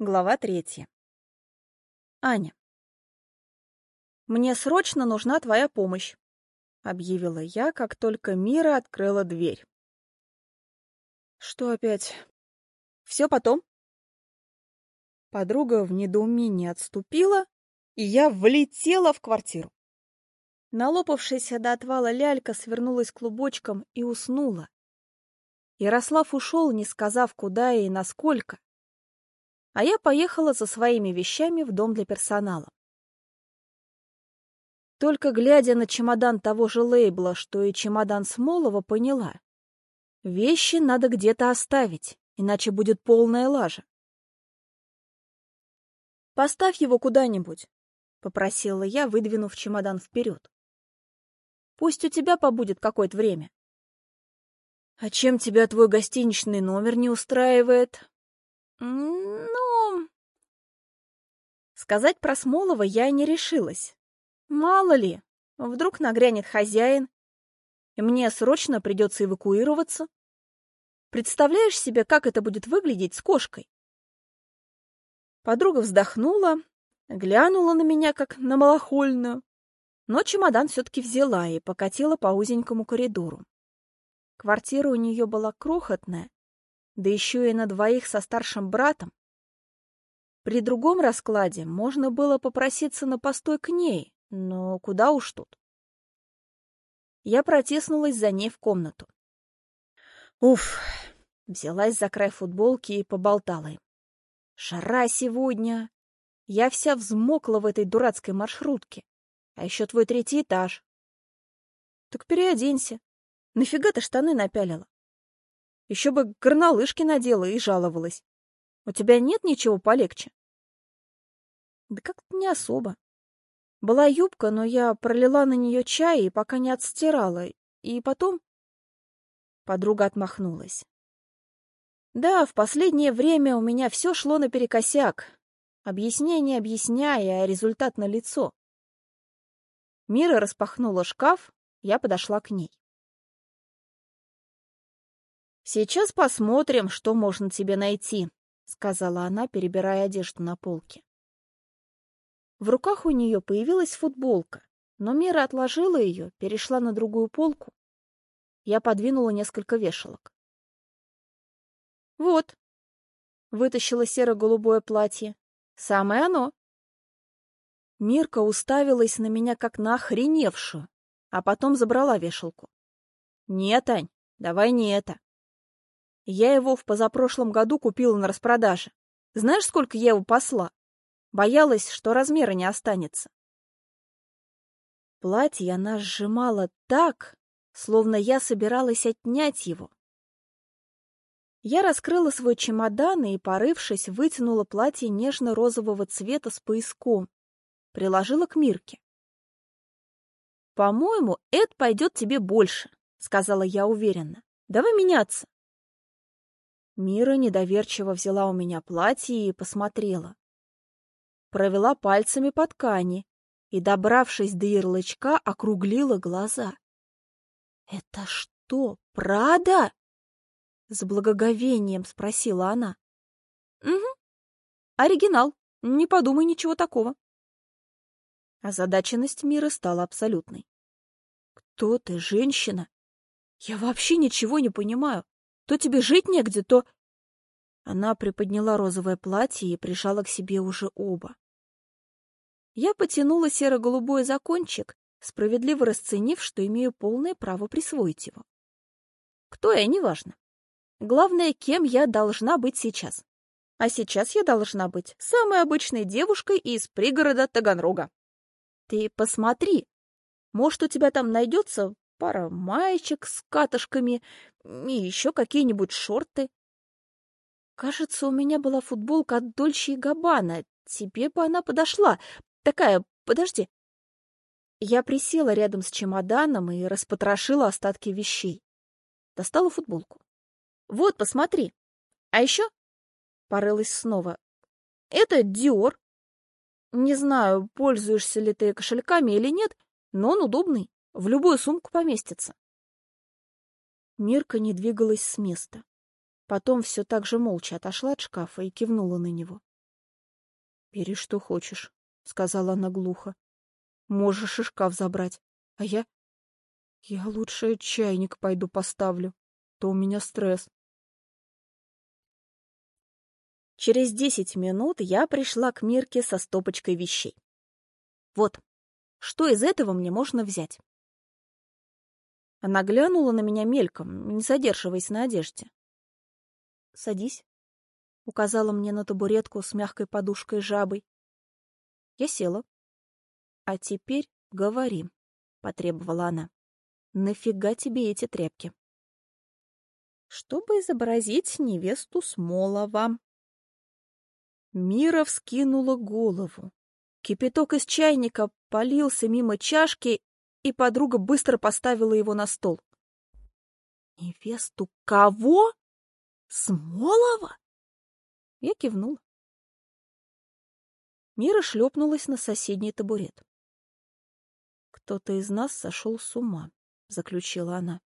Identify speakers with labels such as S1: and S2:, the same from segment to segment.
S1: Глава третья. Аня. «Мне срочно нужна твоя помощь», — объявила я, как только Мира открыла дверь. «Что опять?» «Все потом». Подруга в недоумении отступила, и я влетела в квартиру. Налопавшаяся до отвала лялька свернулась клубочком и уснула. Ярослав ушел, не сказав, куда и насколько а я поехала за своими вещами в дом для персонала. Только глядя на чемодан того же лейбла, что и чемодан Смолова, поняла. Вещи надо где-то оставить, иначе будет полная лажа. «Поставь его куда-нибудь», — попросила я, выдвинув чемодан вперед. «Пусть у тебя побудет какое-то время». «А чем тебя твой гостиничный номер не устраивает?» «Ну...» Сказать про Смолова я не решилась. Мало ли, вдруг нагрянет хозяин, и мне срочно придется эвакуироваться. Представляешь себе, как это будет выглядеть с кошкой? Подруга вздохнула, глянула на меня, как на малохольную, но чемодан все-таки взяла и покатила по узенькому коридору. Квартира у нее была крохотная, да еще и на двоих со старшим братом. При другом раскладе можно было попроситься на постой к ней, но куда уж тут. Я протиснулась за ней в комнату. Уф, взялась за край футболки и поболтала им. Жара сегодня. Я вся взмокла в этой дурацкой маршрутке. А еще твой третий этаж. Так переоденься. Нафига ты штаны напялила? Еще бы горнолыжки надела и жаловалась. У тебя нет ничего полегче? Да как-то не особо. Была юбка, но я пролила на нее чай и пока не отстирала. И потом... Подруга отмахнулась. Да, в последнее время у меня все шло наперекосяк. Объяснение объясняя, а результат налицо. Мира распахнула шкаф, я подошла к ней. «Сейчас посмотрим, что можно тебе найти», — сказала она, перебирая одежду на полке. В руках у нее появилась футболка, но Мира отложила ее, перешла на другую полку. Я подвинула несколько вешалок. «Вот», — вытащила серо-голубое платье, — «самое оно». Мирка уставилась на меня, как на охреневшую, а потом забрала вешалку. «Нет, Ань, давай не это. Я его в позапрошлом году купила на распродаже. Знаешь, сколько я его посла? Боялась, что размера не останется. Платье она сжимала так, словно я собиралась отнять его. Я раскрыла свой чемодан и, порывшись, вытянула платье нежно-розового цвета с пояском, приложила к Мирке. «По-моему, это пойдет тебе больше», — сказала я уверенно. «Давай меняться». Мира недоверчиво взяла у меня платье и посмотрела. Провела пальцами по ткани и, добравшись до ярлычка, округлила глаза. — Это что, Прада? — с благоговением спросила она. — Угу. Оригинал. Не подумай ничего такого. Озадаченность Мира стала абсолютной. — Кто ты, женщина? Я вообще ничего не понимаю. То тебе жить негде, то... Она приподняла розовое платье и прижала к себе уже оба. Я потянула серо-голубой закончик, справедливо расценив, что имею полное право присвоить его. Кто я, неважно. Главное, кем я должна быть сейчас. А сейчас я должна быть самой обычной девушкой из пригорода Таганрога. Ты посмотри, может, у тебя там найдется пара маечек с катышками и еще какие-нибудь шорты. Кажется, у меня была футболка от Дольче и Габбана. Тебе бы она подошла. Такая, подожди. Я присела рядом с чемоданом и распотрошила остатки вещей. Достала футболку. Вот, посмотри. А еще... Порылась снова. Это Диор. Не знаю, пользуешься ли ты кошельками или нет, но он удобный. В любую сумку поместится. Мирка не двигалась с места. Потом все так же молча отошла от шкафа и кивнула на него. — Бери, что хочешь, — сказала она глухо. — Можешь и шкаф забрать. А я... Я лучше чайник пойду поставлю. То у меня стресс. Через десять минут я пришла к Мирке со стопочкой вещей. Вот, что из этого мне можно взять? Она глянула на меня мельком, не задерживаясь на одежде. «Садись», — указала мне на табуретку с мягкой подушкой жабой. Я села. «А теперь говори», — потребовала она. «Нафига тебе эти тряпки?» «Чтобы изобразить невесту Смолова». Мира вскинула голову. Кипяток из чайника полился мимо чашки и подруга быстро поставила его на стол. «Невесту кого? Смолова?» Я кивнул. Мира шлепнулась на соседний табурет. «Кто-то из нас сошел с ума», — заключила она.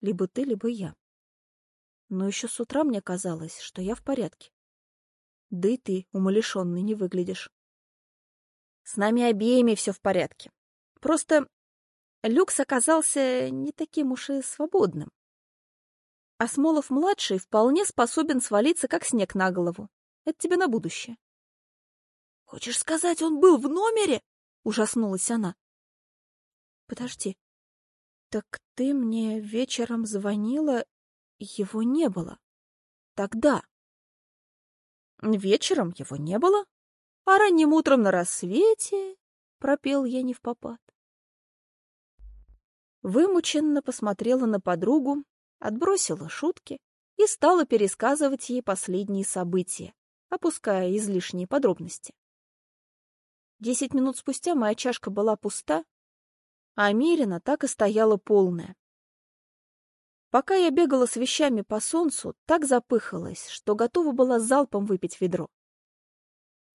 S1: «Либо ты, либо я. Но еще с утра мне казалось, что я в порядке. Да и ты, умалишенный, не выглядишь. С нами обеими все в порядке. Просто Люкс оказался не таким уж и свободным. А Смолов-младший вполне способен свалиться, как снег на голову. Это тебе на будущее. — Хочешь сказать, он был в номере? — ужаснулась она. — Подожди. Так ты мне вечером звонила, его не было. Тогда. Вечером его не было, а ранним утром на рассвете пропел я не в попад. Вымученно посмотрела на подругу, отбросила шутки и стала пересказывать ей последние события, опуская излишние подробности. Десять минут спустя моя чашка была пуста, а Мирина так и стояла полная. Пока я бегала с вещами по солнцу, так запыхалась, что готова была залпом выпить ведро.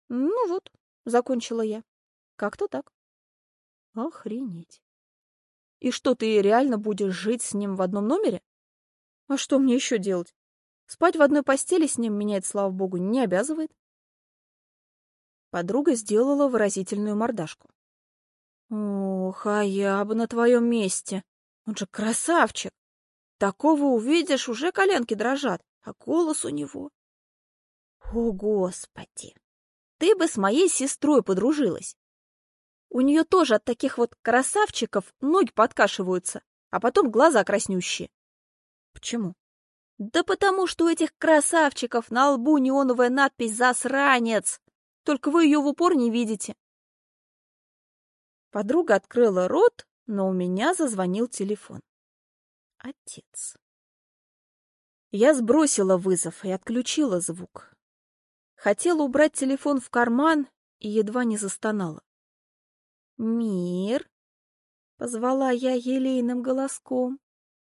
S1: Ну вот, закончила я. Как-то так. Охренеть. И что, ты реально будешь жить с ним в одном номере? А что мне еще делать? Спать в одной постели с ним меня это, слава богу, не обязывает. Подруга сделала выразительную мордашку. Ох, а я бы на твоем месте. Он же красавчик. Такого увидишь, уже коленки дрожат, а голос у него. О, Господи! Ты бы с моей сестрой подружилась. У нее тоже от таких вот красавчиков ноги подкашиваются, а потом глаза краснющие. Почему? Да потому что у этих красавчиков на лбу неоновая надпись «Засранец». Только вы ее в упор не видите. Подруга открыла рот, но у меня зазвонил телефон. Отец. Я сбросила вызов и отключила звук. Хотела убрать телефон в карман и едва не застонала. «Мир!» — позвала я елейным голоском.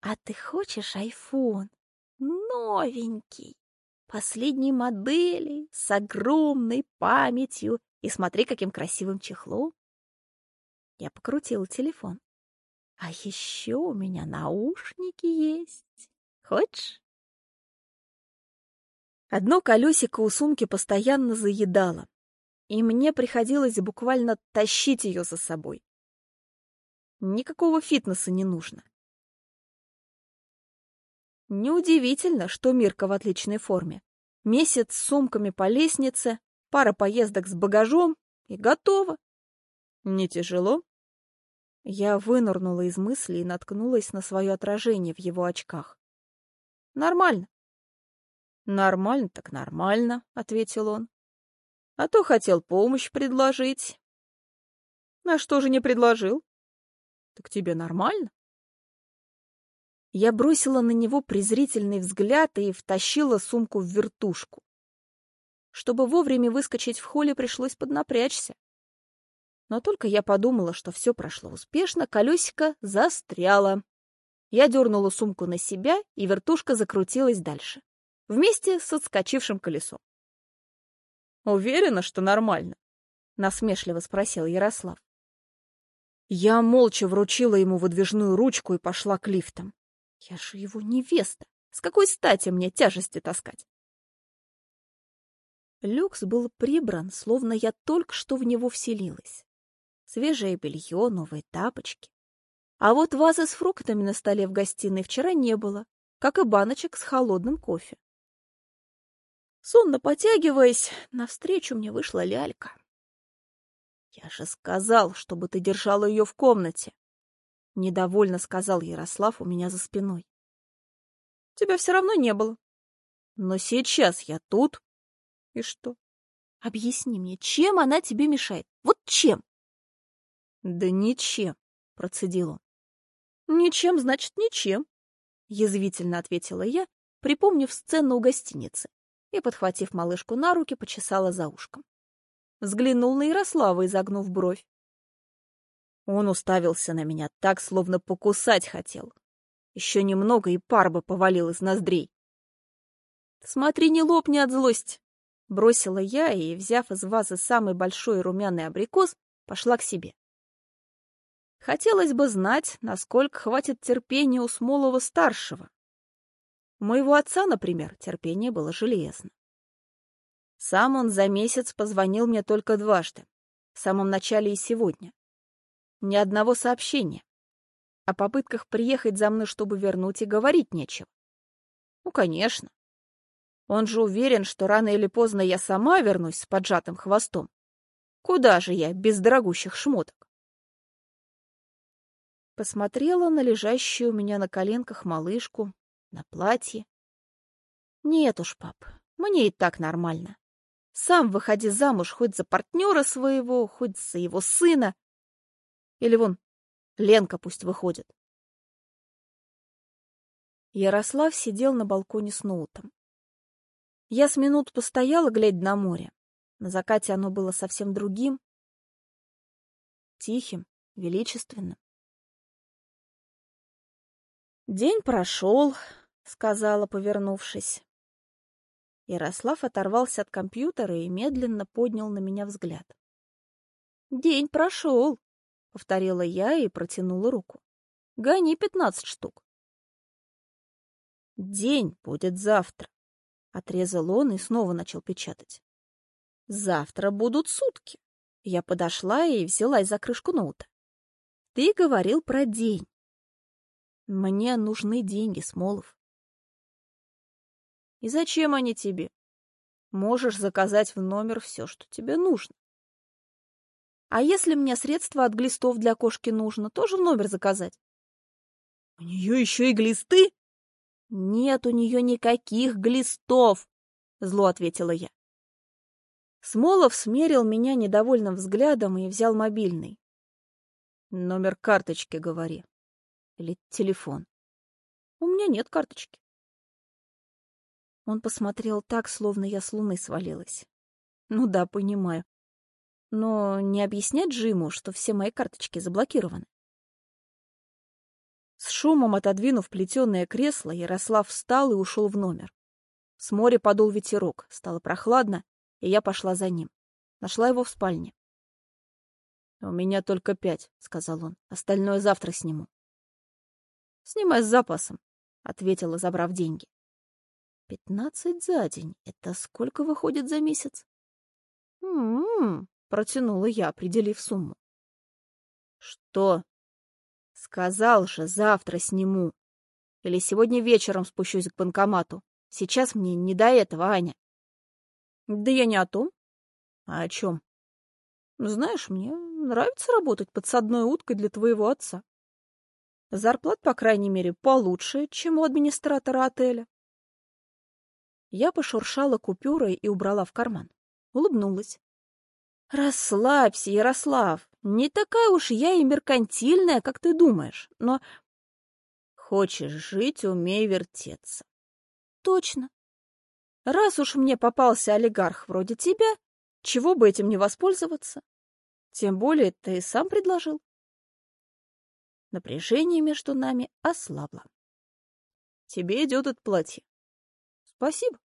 S1: «А ты хочешь айфон? Новенький, последней модели, с огромной памятью, и смотри, каким красивым чехлом!» Я покрутила телефон. «А еще у меня наушники есть. Хочешь?» Одно колесико у сумки постоянно заедало и мне приходилось буквально тащить ее за собой. Никакого фитнеса не нужно. Неудивительно, что Мирка в отличной форме. Месяц с сумками по лестнице, пара поездок с багажом и готово. Не тяжело? Я вынырнула из мысли и наткнулась на свое отражение в его очках. Нормально. Нормально так нормально, ответил он. А то хотел помощь предложить. А что же не предложил? Так тебе нормально? Я бросила на него презрительный взгляд и втащила сумку в вертушку. Чтобы вовремя выскочить в холле, пришлось поднапрячься. Но только я подумала, что все прошло успешно, колесико застряло. Я дернула сумку на себя, и вертушка закрутилась дальше, вместе с отскочившим колесом. Уверена, что нормально? Насмешливо спросил Ярослав. Я молча вручила ему выдвижную ручку и пошла к лифтам. Я же его невеста. С какой стати мне тяжести таскать? Люкс был прибран, словно я только что в него вселилась. Свежее белье, новые тапочки. А вот вазы с фруктами на столе в гостиной вчера не было, как и баночек с холодным кофе. Сонно потягиваясь, навстречу мне вышла лялька. «Я же сказал, чтобы ты держала ее в комнате!» Недовольно сказал Ярослав у меня за спиной. «Тебя все равно не было». «Но сейчас я тут». «И что?» «Объясни мне, чем она тебе мешает? Вот чем?» «Да ничем», — процедил он. «Ничем, значит, ничем», — язвительно ответила я, припомнив сцену у гостиницы, и, подхватив малышку на руки, почесала за ушком взглянул на Ярослава, изогнув бровь. Он уставился на меня так, словно покусать хотел. Еще немного, и пар бы повалил из ноздрей. «Смотри, не лопни от злости!» Бросила я и, взяв из вазы самый большой румяный абрикос, пошла к себе. Хотелось бы знать, насколько хватит терпения у Смолова-старшего. У моего отца, например, терпение было железно. Сам он за месяц позвонил мне только дважды, в самом начале и сегодня. Ни одного сообщения. О попытках приехать за мной, чтобы вернуть, и говорить нечего. Ну, конечно. Он же уверен, что рано или поздно я сама вернусь с поджатым хвостом. Куда же я без дорогущих шмоток? Посмотрела на лежащую у меня на коленках малышку, на платье. Нет уж, пап, мне и так нормально. Сам выходи замуж хоть за партнера своего, хоть за его сына. Или вон, Ленка пусть выходит. Ярослав сидел на балконе с ноутом. Я с минут постояла, глядя на море. На закате оно было совсем другим, тихим, величественным. «День прошел», — сказала, повернувшись. Ярослав оторвался от компьютера и медленно поднял на меня взгляд. «День прошел», — повторила я и протянула руку. «Гони пятнадцать штук». «День будет завтра», — отрезал он и снова начал печатать. «Завтра будут сутки». Я подошла и взялась за крышку ноута. «Ты говорил про день». «Мне нужны деньги, Смолов. И зачем они тебе? Можешь заказать в номер все, что тебе нужно. А если мне средства от глистов для кошки нужно, тоже в номер заказать? У нее еще и глисты? Нет у нее никаких глистов, зло ответила я. Смолов смерил меня недовольным взглядом и взял мобильный. Номер карточки, говори. Или телефон. У меня нет карточки. Он посмотрел так, словно я с луны свалилась. Ну да, понимаю. Но не объяснять же что все мои карточки заблокированы. С шумом отодвинув плетеное кресло, Ярослав встал и ушел в номер. С моря подул ветерок, стало прохладно, и я пошла за ним. Нашла его в спальне. «У меня только пять», — сказал он. «Остальное завтра сниму». «Снимай с запасом», — ответила, забрав деньги. Пятнадцать за день. Это сколько выходит за месяц? М-м-м, протянула я, определив сумму. Что? Сказал же, завтра сниму. Или сегодня вечером спущусь к банкомату. Сейчас мне не до этого, Аня. Да я не о том. А о чем? Знаешь, мне нравится работать подсадной уткой для твоего отца. Зарплат, по крайней мере, получше, чем у администратора отеля. Я пошуршала купюрой и убрала в карман. Улыбнулась. «Расслабься, Ярослав. Не такая уж я и меркантильная, как ты думаешь, но...» «Хочешь жить, умей вертеться». «Точно. Раз уж мне попался олигарх вроде тебя, чего бы этим не воспользоваться? Тем более ты сам предложил». Напряжение между нами ослабло. «Тебе идет это платье». «Спасибо.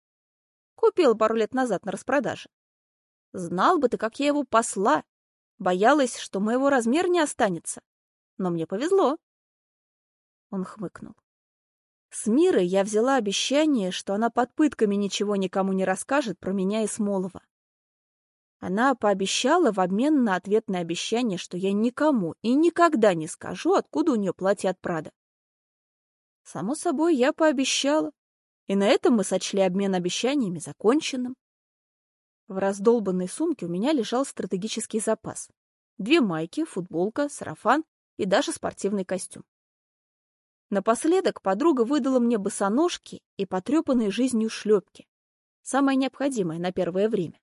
S1: Купил пару лет назад на распродаже. Знал бы ты, как я его посла. Боялась, что моего размера не останется. Но мне повезло. Он хмыкнул. С Мирой я взяла обещание, что она под пытками ничего никому не расскажет про меня и Смолова. Она пообещала в обмен на ответное обещание, что я никому и никогда не скажу, откуда у нее платье от Прада. Само собой, я пообещала, и на этом мы сочли обмен обещаниями законченным. В раздолбанной сумке у меня лежал стратегический запас. Две майки, футболка, сарафан и даже спортивный костюм. Напоследок подруга выдала мне босоножки и потрепанные жизнью шлепки. Самое необходимое на первое время.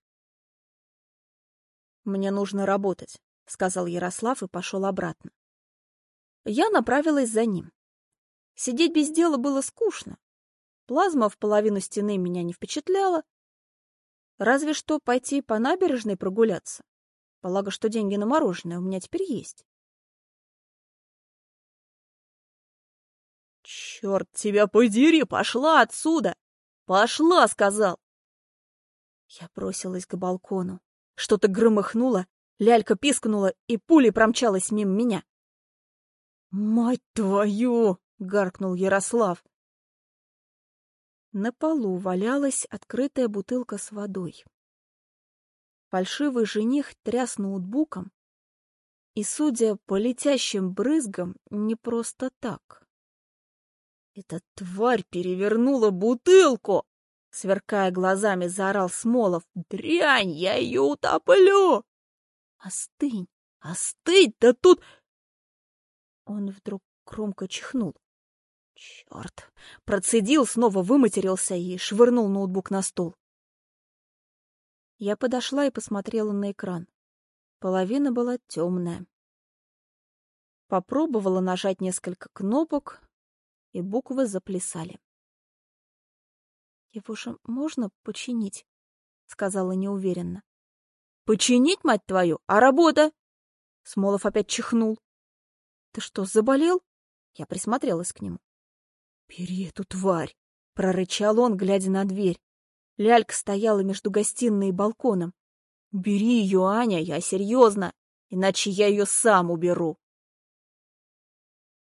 S1: «Мне нужно работать», — сказал Ярослав и пошел обратно. Я направилась за ним. Сидеть без дела было скучно. Плазма в половину стены меня не впечатляла. Разве что пойти по набережной прогуляться. Благо, что деньги на мороженое у меня теперь есть.
S2: «Черт тебя подери! Пошла отсюда! Пошла!» — сказал.
S1: Я бросилась к балкону. Что-то громыхнуло, лялька пискнула, и пулей промчалась мимо меня.
S2: «Мать твою!» — гаркнул Ярослав.
S1: На полу валялась открытая бутылка с водой. Фальшивый жених тряс ноутбуком, и, судя по летящим брызгам, не просто так.
S2: «Эта тварь перевернула бутылку!» Сверкая глазами, заорал Смолов. «Дрянь, я ее утоплю!»
S1: «Остынь!
S2: Остыть! Да тут...»
S1: Он вдруг громко чихнул.
S2: Черт! Процедил, снова выматерился и швырнул ноутбук на стол.
S1: Я подошла и посмотрела на экран. Половина была темная. Попробовала нажать несколько кнопок, и буквы заплясали. «Его же можно починить?» — сказала неуверенно.
S2: «Починить, мать твою? А работа?» Смолов опять чихнул.
S1: «Ты что, заболел?» Я присмотрелась к нему.
S2: «Бери эту тварь!»
S1: — прорычал он, глядя на дверь. Лялька стояла между гостиной и балконом.
S2: «Бери ее, Аня, я серьезно, иначе я ее сам уберу!»